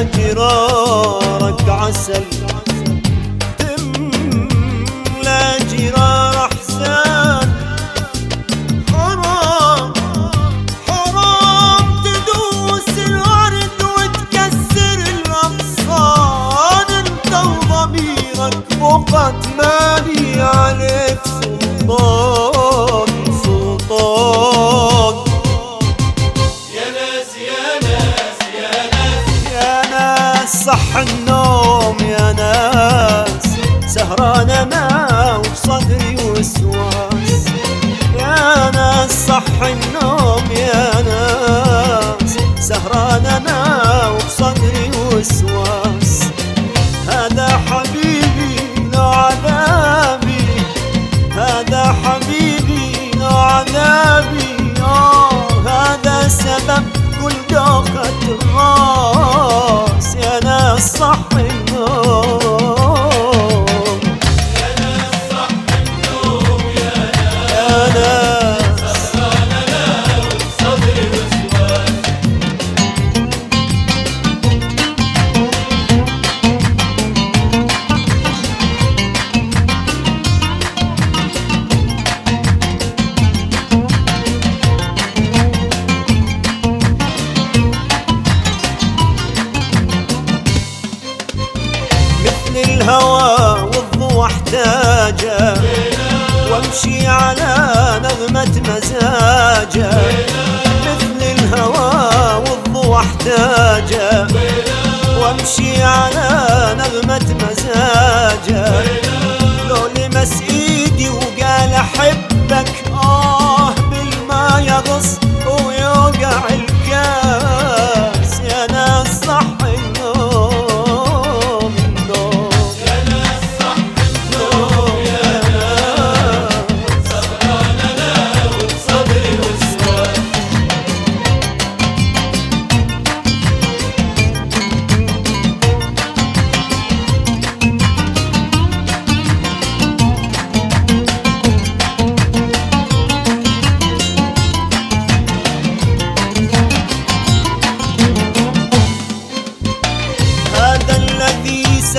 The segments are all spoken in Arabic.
هذا جرارك عسل صح النوم يا ناس سهران أنا وبصدري وسواس. يا ناس صح النوم يا ناس سهران أنا وبصدري وسواس. الهوى والضوء احتاجه. وامشي على نغمة مزاجه. مثل الهوى والضوء احتاجه. وامشي على نغمة مزاجه. لو لمس ايدي وقال احبك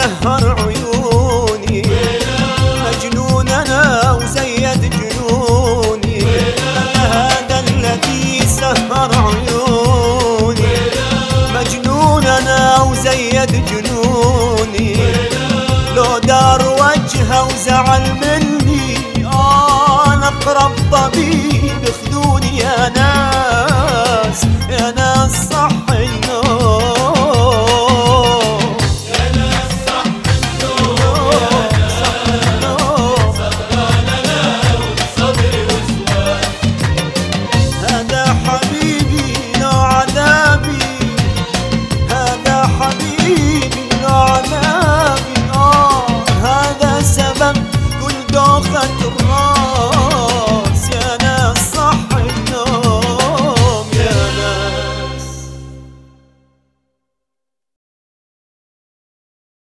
سهر عيوني. مجنون أنا وزيد جنوني. هذا الذي سهر عيوني. مجنون أنا وزيد جنوني. لو دار وجهه وزعل مني آه أنا اقرب طبيب